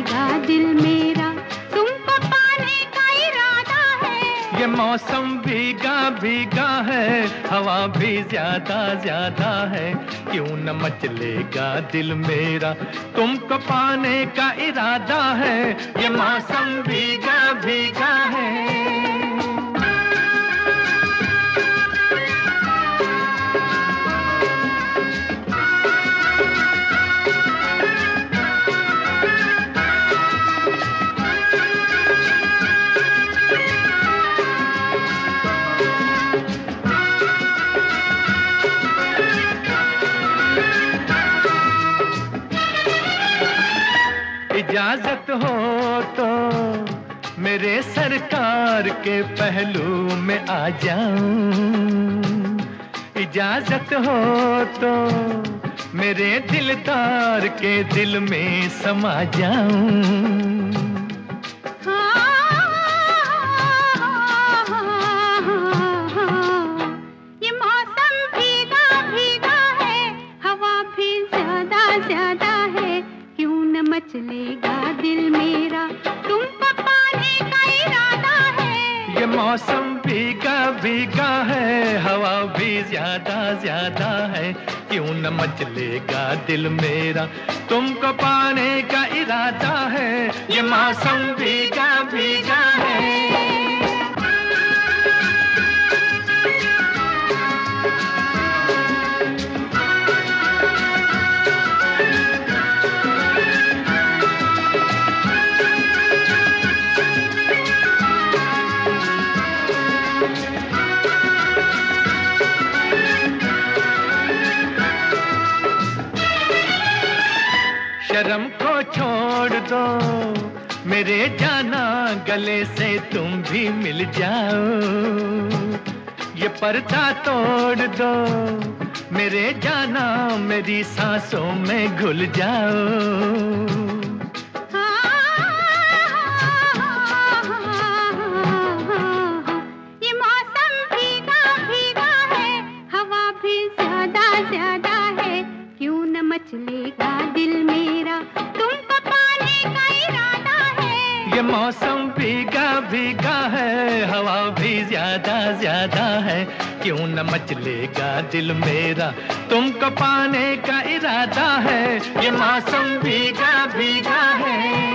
मचलेगा दिल मेरा। तुमको पाने का इरादा है। ये मौसम भीगा भीगा है, हवा भी ज़्यादा ज़्यादा है। क्यों न मचलेगा दिल मेरा? तुमको पाने का इरादा है, ये मौसम भीगा भीगा है। इजाज़त हो तो मेरे सरकार के पहलू में आ जाऊँ। इजाज़त हो तो मेरे दिलदार के दिल में समा जाऊँ। ज़्यादा मचलेगा दिल मेरा। तुमको पाने का इरादा है। ये मौसम भीगा भीगा है, हवा भी ज़्यादा ज़्यादा है। क्यों न मचलेगा दिल मेरा? तुमको पाने का इरादा है, ये मौसम भीगा भीगा है। शर्म को छोड़ दो। मेरे जाना गले से तुम भी मिल जाओ। ये पर्दा तोड़ दो। मेरे जाना मेरी सांसों में घुल जाओ। ये मौसम है, हवा भी ज़्यादा ज़्यादा मचलेगा दिल मेरा। तुमको पाने का इरादा है। ये मौसम भीगा भीगा है, हवा भी ज़्यादा ज़्यादा है। क्यों न मचलेगा दिल मेरा तुमको पाने का इरादा है? ये मौसम भीगा भीगा है।